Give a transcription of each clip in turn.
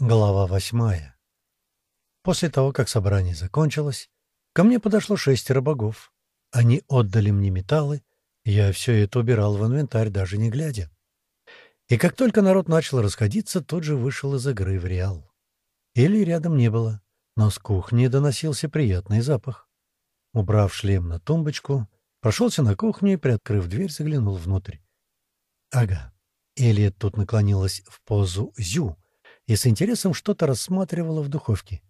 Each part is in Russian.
Глава восьмая. После того, как собрание закончилось, ко мне подошло шестеро богов. Они отдали мне металлы, я все это убирал в инвентарь, даже не глядя. И как только народ начал расходиться, тут же вышел из игры в Реал. Или рядом не было, но с кухни доносился приятный запах. Убрав шлем на тумбочку, прошелся на кухню и, приоткрыв дверь, заглянул внутрь. Ага, Элия тут наклонилась в позу «зю», и с интересом что-то рассматривала в духовке.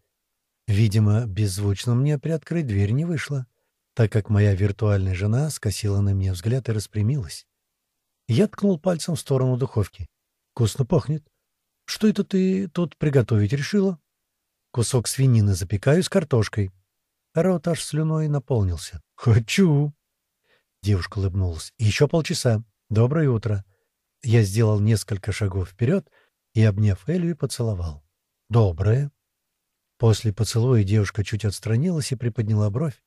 Видимо, беззвучно мне приоткрыть дверь не вышло, так как моя виртуальная жена скосила на меня взгляд и распрямилась. Я ткнул пальцем в сторону духовки. «Вкусно пахнет. Что это ты тут приготовить решила?» «Кусок свинины запекаю с картошкой». Рот аж слюной наполнился. «Хочу!» Девушка улыбнулась. «Еще полчаса. Доброе утро». Я сделал несколько шагов вперед и, обняв Элью, поцеловал. «Доброе». После поцелуя девушка чуть отстранилась и приподняла бровь.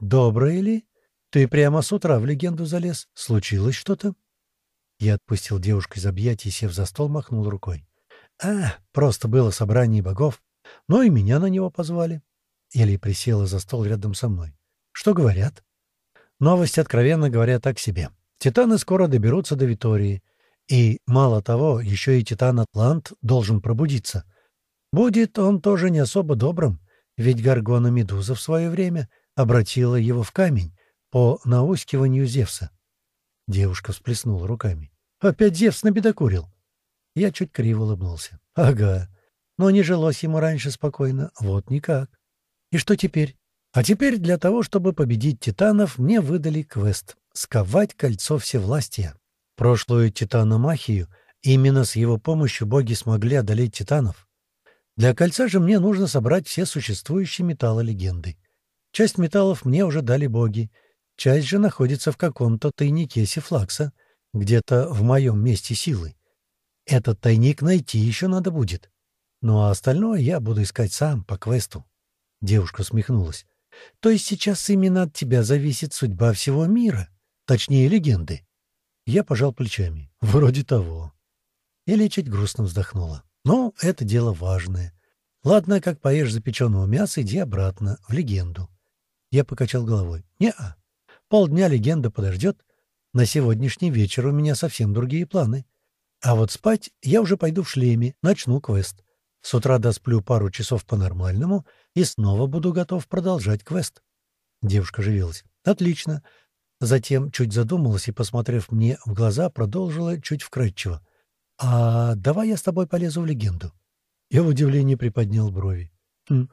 «Доброе ли? Ты прямо с утра в легенду залез. Случилось что-то?» Я отпустил девушку из объятий, сев за стол, махнул рукой. «А, просто было собрание богов. Ну и меня на него позвали». Элли присела за стол рядом со мной. «Что говорят?» «Новости, откровенно говоря, так себе. Титаны скоро доберутся до Витории. И, мало того, еще и Титан Атлант должен пробудиться. Будет он тоже не особо добрым, ведь Гаргона Медуза в свое время обратила его в камень по наускиванию Зевса. Девушка всплеснула руками. «Опять Зевс набедокурил!» Я чуть криво улыбнулся. «Ага. Но не жилось ему раньше спокойно. Вот никак. И что теперь? А теперь для того, чтобы победить титанов, мне выдали квест — сковать кольцо всевластия прошлую титаномахию, именно с его помощью боги смогли одолеть титанов. Для кольца же мне нужно собрать все существующие металлы легенды. Часть металлов мне уже дали боги, часть же находится в каком-то тайнике Сифлакса, где-то в моем месте силы. Этот тайник найти еще надо будет. Ну а остальное я буду искать сам, по квесту. Девушка смехнулась. То есть сейчас именно от тебя зависит судьба всего мира, точнее легенды. Я пожал плечами. Вроде того. Или чуть грустно вздохнула. Но это дело важное. Ладно, как поешь запеченного мяса, иди обратно, в легенду. Я покачал головой. Не-а. Полдня легенда подождет. На сегодняшний вечер у меня совсем другие планы. А вот спать я уже пойду в шлеме, начну квест. С утра досплю пару часов по-нормальному и снова буду готов продолжать квест. Девушка живилась. Отлично. Затем чуть задумалась и, посмотрев мне в глаза, продолжила чуть вкрадчиво. «А давай я с тобой полезу в легенду». Я в удивлении приподнял брови. «Хм,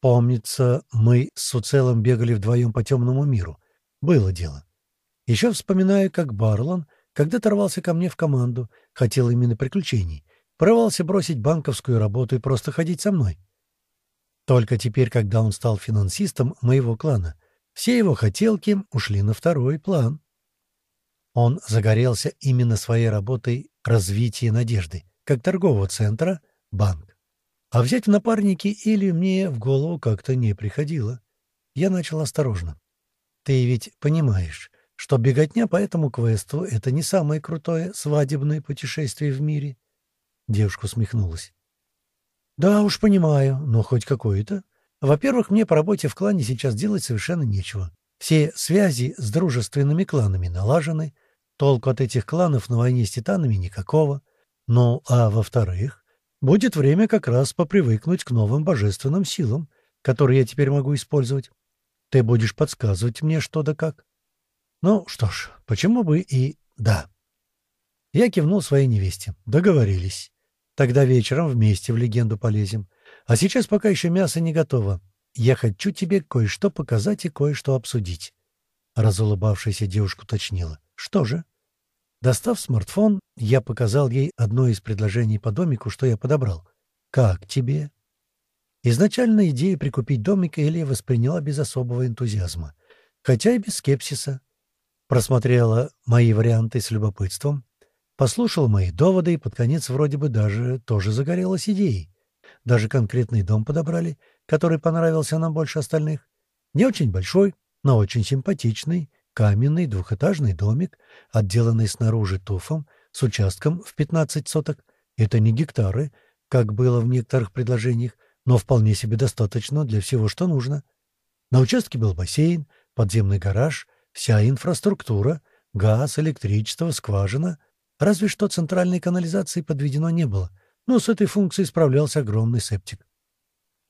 помнится, мы с Уцелом бегали вдвоем по темному миру. Было дело. Еще вспоминаю, как Барлан когда-то рвался ко мне в команду, хотел именно приключений, порывался бросить банковскую работу и просто ходить со мной. Только теперь, когда он стал финансистом моего клана, все его хотелки ушли на второй план. Он загорелся именно своей работой развития надежды, как торгового центра, банк. А взять в напарники или мне в голову как-то не приходило. Я начал осторожно. «Ты ведь понимаешь, что беготня по этому квесту — это не самое крутое свадебное путешествие в мире?» Девушка усмехнулась. «Да уж понимаю, но хоть какое-то. Во-первых, мне по работе в клане сейчас делать совершенно нечего. Все связи с дружественными кланами налажены, толку от этих кланов на войне с титанами никакого. Ну, а во-вторых, будет время как раз попривыкнуть к новым божественным силам, которые я теперь могу использовать. Ты будешь подсказывать мне что да как. Ну что ж, почему бы и да. Я кивнул своей невесте. Договорились. Тогда вечером вместе в легенду полезем. А сейчас пока еще мясо не готово. Я хочу тебе кое-что показать и кое-что обсудить». Разулыбавшаяся девушка уточнила. «Что же?» Достав смартфон, я показал ей одно из предложений по домику, что я подобрал. «Как тебе?» Изначально идею прикупить домик Элия восприняла без особого энтузиазма, хотя и без скепсиса. Просмотрела мои варианты с любопытством, послушала мои доводы и под конец вроде бы даже тоже загорелась идеей. Даже конкретный дом подобрали, который понравился нам больше остальных. Не очень большой, но очень симпатичный, каменный двухэтажный домик, отделанный снаружи туфом, с участком в 15 соток. Это не гектары, как было в некоторых предложениях, но вполне себе достаточно для всего, что нужно. На участке был бассейн, подземный гараж, вся инфраструктура, газ, электричество, скважина. Разве что центральной канализации подведено не было, но с этой функцией справлялся огромный септик.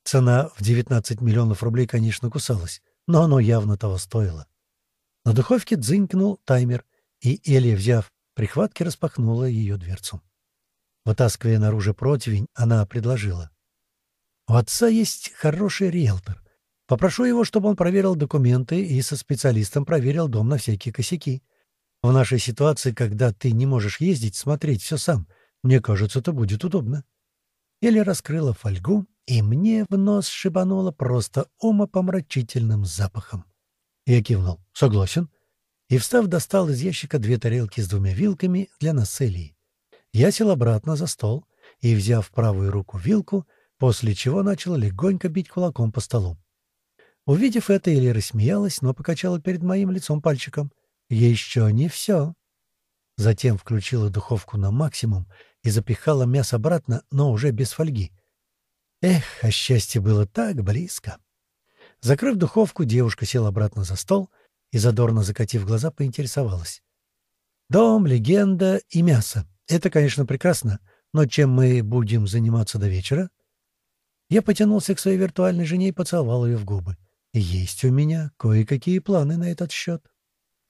Цена в 19 миллионов рублей, конечно, кусалась, но оно явно того стоило. На духовке дзынькнул таймер, и Элия, взяв прихватки, распахнула ее дверцу. Вытаскивая наружу противень, она предложила. «У отца есть хороший риэлтор. Попрошу его, чтобы он проверил документы и со специалистом проверил дом на всякие косяки. В нашей ситуации, когда ты не можешь ездить, смотреть все сам, мне кажется, это будет удобно». Эля раскрыла фольгу, и мне в нос шибануло просто умопомрачительным запахом. Я кивнул. «Согласен». И, встав, достал из ящика две тарелки с двумя вилками для нас. Я сел обратно за стол и, взяв правую руку вилку, после чего начал легонько бить кулаком по столу. Увидев это, Элия рассмеялась, но покачала перед моим лицом пальчиком. «Еще не все». Затем включила духовку на максимум и запихала мясо обратно, но уже без фольги. Эх, а счастье было так близко. Закрыв духовку, девушка села обратно за стол и, задорно закатив глаза, поинтересовалась. «Дом, легенда и мясо. Это, конечно, прекрасно, но чем мы будем заниматься до вечера?» Я потянулся к своей виртуальной жене и поцеловал ее в губы. «Есть у меня кое-какие планы на этот счет».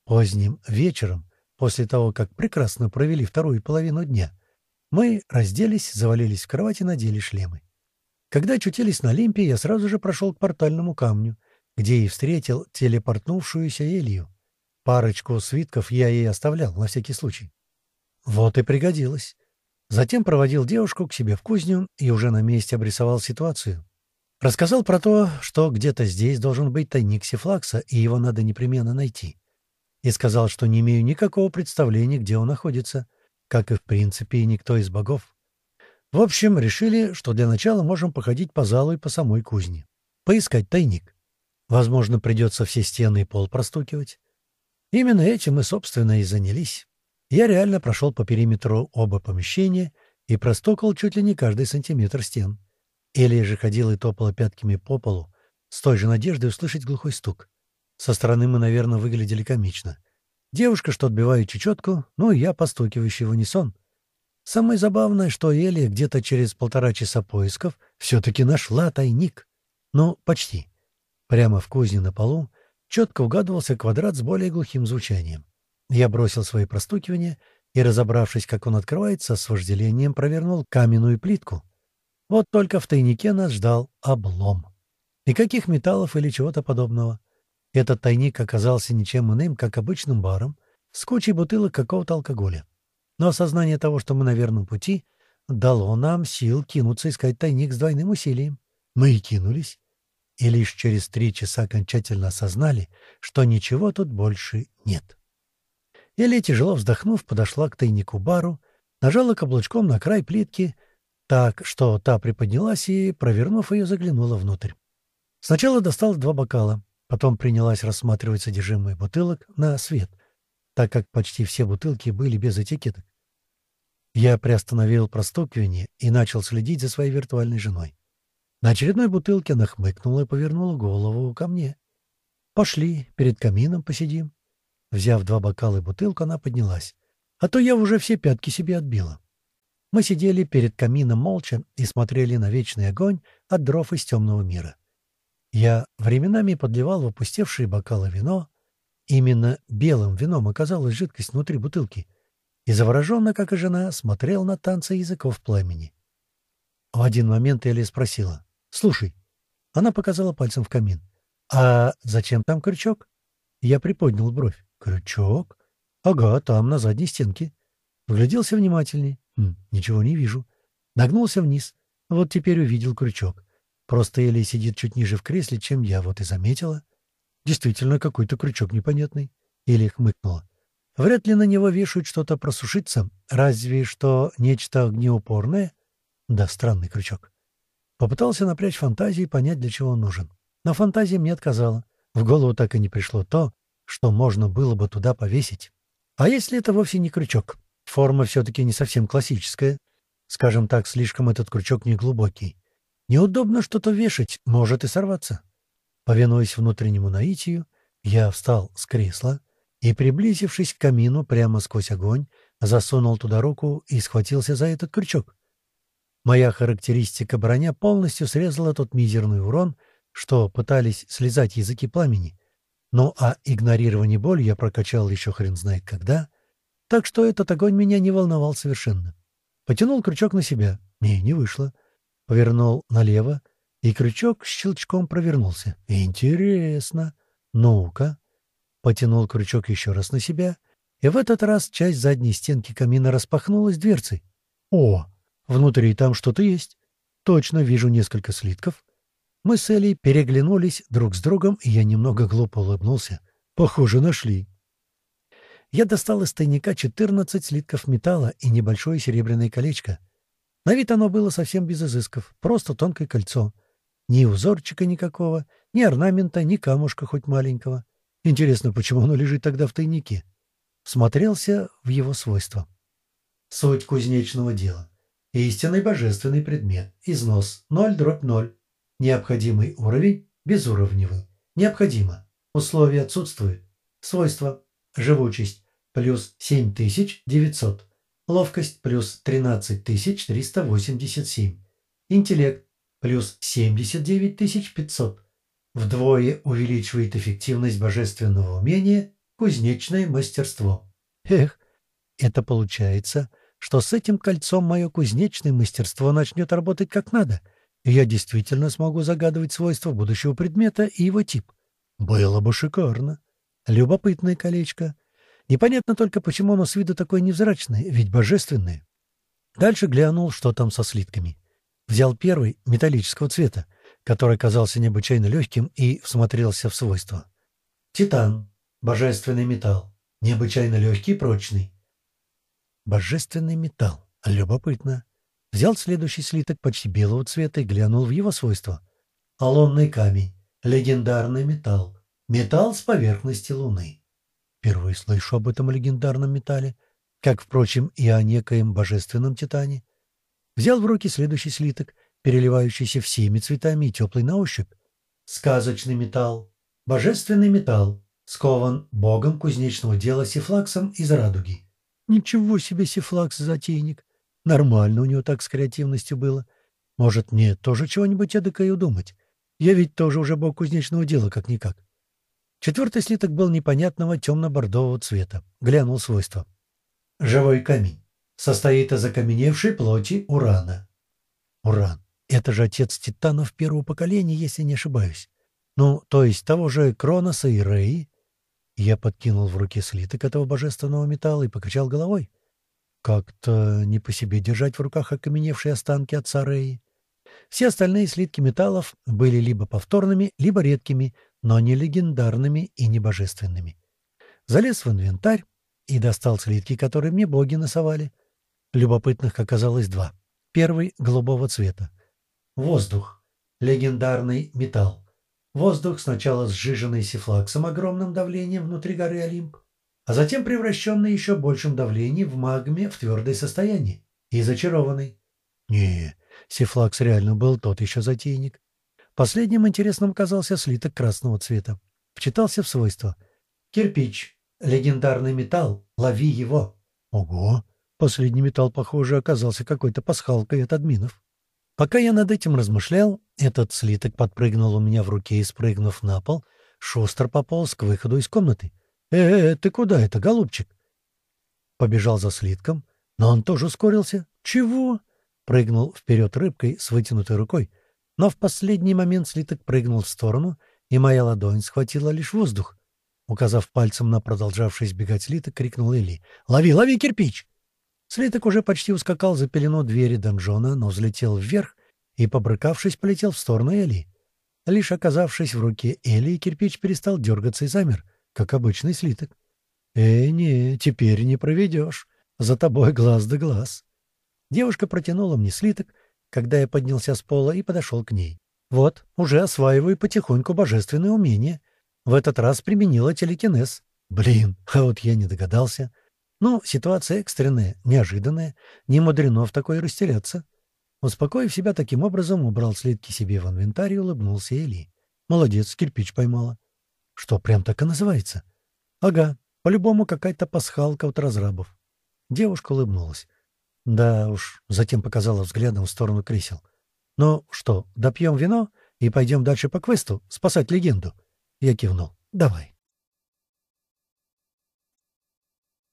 Поздним вечером, после того, как прекрасно провели вторую половину дня, мы разделись, завалились в кровать и надели шлемы. Когда очутились на Олимпе, я сразу же прошел к портальному камню, где и встретил телепортнувшуюся Илью. Парочку свитков я ей оставлял, на всякий случай. Вот и пригодилось. Затем проводил девушку к себе в кузню и уже на месте обрисовал ситуацию. Рассказал про то, что где-то здесь должен быть тайник Сифлакса, и его надо непременно найти. И сказал, что не имею никакого представления, где он находится, как и, в принципе, и никто из богов. В общем, решили, что для начала можем походить по залу и по самой кузне. Поискать тайник. Возможно, придется все стены и пол простукивать. Именно этим мы, собственно, и занялись. Я реально прошел по периметру оба помещения и простукал чуть ли не каждый сантиметр стен. Элия же ходила и топала пятками по полу, с той же надеждой услышать глухой стук. Со стороны мы, наверное, выглядели комично. Девушка, что отбивает чечетку, ну и я, постукивающий в унисон. Самое забавное, что Элия где-то через полтора часа поисков все-таки нашла тайник. Ну, почти. Прямо в кузне на полу четко угадывался квадрат с более глухим звучанием. Я бросил свои простукивания и, разобравшись, как он открывается, с вожделением провернул каменную плитку. Вот только в тайнике нас ждал облом. Никаких металлов или чего-то подобного. Этот тайник оказался ничем иным, как обычным баром с кучей бутылок какого-то алкоголя. Но осознание того, что мы на верном пути, дало нам сил кинуться искать тайник с двойным усилием. Мы и кинулись. И лишь через три часа окончательно осознали, что ничего тут больше нет. Элли, тяжело вздохнув, подошла к тайнику-бару, нажала каблучком на край плитки, так что та приподнялась и, провернув ее, заглянула внутрь. Сначала достала два бокала, потом принялась рассматривать содержимое бутылок на свет, так как почти все бутылки были без этикеток. Я приостановил простукивание и начал следить за своей виртуальной женой. На очередной бутылке она хмыкнула и повернула голову ко мне. «Пошли, перед камином посидим». Взяв два бокала и бутылку, она поднялась. А то я уже все пятки себе отбила. Мы сидели перед камином молча и смотрели на вечный огонь от дров из темного мира. Я временами подливал в опустевшие бокалы вино. Именно белым вином оказалась жидкость внутри бутылки — и завороженно, как и жена, смотрел на танцы языков пламени. В один момент Элли спросила. «Слушай». Она показала пальцем в камин. «А зачем там крючок?» Я приподнял бровь. «Крючок?» «Ага, там, на задней стенке». Вгляделся внимательней. Хм, «Ничего не вижу». Нагнулся вниз. Вот теперь увидел крючок. Просто Элли сидит чуть ниже в кресле, чем я, вот и заметила. Действительно, какой-то крючок непонятный. Элли хмыкнула. Вряд ли на него вешают что-то просушиться, разве что нечто огнеупорное. Да, странный крючок. Попытался напрячь фантазию и понять, для чего он нужен. Но фантазия мне отказала. В голову так и не пришло то, что можно было бы туда повесить. А если это вовсе не крючок? Форма все-таки не совсем классическая. Скажем так, слишком этот крючок неглубокий. Неудобно что-то вешать, может и сорваться. Повинуясь внутреннему наитию, я встал с кресла и, приблизившись к камину прямо сквозь огонь, засунул туда руку и схватился за этот крючок. Моя характеристика броня полностью срезала тот мизерный урон, что пытались слезать языки пламени. Ну а игнорирование боли я прокачал еще хрен знает когда, так что этот огонь меня не волновал совершенно. Потянул крючок на себя. Не, не вышло. Повернул налево, и крючок щелчком провернулся. Интересно. Ну-ка. Потянул крючок еще раз на себя, и в этот раз часть задней стенки камина распахнулась дверцей. О, внутри там что-то есть. Точно вижу несколько слитков. Мы с Элей переглянулись друг с другом, и я немного глупо улыбнулся. Похоже, нашли. Я достал из тайника 14 слитков металла и небольшое серебряное колечко — на вид оно было совсем без изысков, просто тонкое кольцо. Ни узорчика никакого, ни орнамента, ни камушка хоть маленького. Интересно, почему оно лежит тогда в тайнике? Смотрелся в его свойства. Суть кузнечного дела. Истинный божественный предмет. Износ 0 дробь 0. Необходимый уровень безуровневый. Необходимо. Условия отсутствуют. Свойства. Живучесть плюс 7900. Ловкость плюс 13387. Интеллект плюс 79500. Вдвое увеличивает эффективность божественного умения кузнечное мастерство. Эх, это получается, что с этим кольцом мое кузнечное мастерство начнет работать как надо, и я действительно смогу загадывать свойства будущего предмета и его тип. Было бы шикарно. Любопытное колечко. Непонятно только, почему оно с виду такое невзрачное, ведь божественное. Дальше глянул, что там со слитками. Взял первый, металлического цвета, который казался необычайно легким, и всмотрелся в свойства. Титан. Божественный металл. Необычайно легкий и прочный. Божественный металл. Любопытно. Взял следующий слиток почти белого цвета и глянул в его свойства. Алонный камень. Легендарный металл. Металл с поверхности Луны. Впервые слышу об этом легендарном металле, как, впрочем, и о некоем божественном титане. Взял в руки следующий слиток, переливающийся всеми цветами и теплый на ощупь. Сказочный металл, божественный металл, скован богом кузнечного дела Сифлаксом из радуги. Ничего себе Сифлакс-затейник! Нормально у него так с креативностью было. Может, мне тоже чего-нибудь эдакое удумать? Я ведь тоже уже бог кузнечного дела, как-никак. Четвертый слиток был непонятного темно-бордового цвета. Глянул свойства. Живой камень. Состоит из окаменевшей плоти урана. Уран. Это же отец титанов первого поколения, если не ошибаюсь. Ну, то есть того же Кроноса и Рэй. Я подкинул в руки слиток этого божественного металла и покачал головой. Как-то не по себе держать в руках окаменевшие останки отца Рэи. Все остальные слитки металлов были либо повторными, либо редкими, но не легендарными и не божественными. Залез в инвентарь и достал слитки, которые мне боги насовали. Любопытных оказалось два. Первый — голубого цвета. Воздух. Легендарный металл. Воздух сначала сжиженный сифлаксом огромным давлением внутри горы Олимп, а затем превращенный еще большим давлением в магме в твердое состояние и зачарованный. Не, сифлакс реально был тот еще затейник. Последним интересным оказался слиток красного цвета. Вчитался в свойства. Кирпич. Легендарный металл. Лови его. Ого! Последний металл, похоже, оказался какой-то пасхалкой от админов. Пока я над этим размышлял, этот слиток подпрыгнул у меня в руке и, спрыгнув на пол, шустро пополз к выходу из комнаты. «Э, -э ты куда это, голубчик?» Побежал за слитком, но он тоже ускорился. «Чего?» Прыгнул вперед рыбкой с вытянутой рукой, но в последний момент слиток прыгнул в сторону, и моя ладонь схватила лишь воздух. Указав пальцем на продолжавший избегать слиток, крикнул Эли. «Лови, лови кирпич!» Слиток уже почти ускакал за пелену двери донжона, но взлетел вверх и, побрыкавшись, полетел в сторону Эли. Лишь оказавшись в руке Эли, кирпич перестал дергаться и замер, как обычный слиток. «Э, не, теперь не проведешь. За тобой глаз да глаз». Девушка протянула мне слиток, когда я поднялся с пола и подошел к ней. Вот, уже осваиваю потихоньку божественные умения. В этот раз применила телекинез. Блин, а вот я не догадался. Ну, ситуация экстренная, неожиданная, не мудрено в такой растеряться. Успокоив себя таким образом, убрал слитки себе в инвентарь и улыбнулся Эли. Молодец, кирпич поймала. Что, прям так и называется? Ага, по-любому какая-то пасхалка от разрабов. Девушка улыбнулась. Да уж, затем показала взглядом в сторону кресел. «Ну что, допьем вино и пойдем дальше по квесту, спасать легенду?» Я кивнул. «Давай».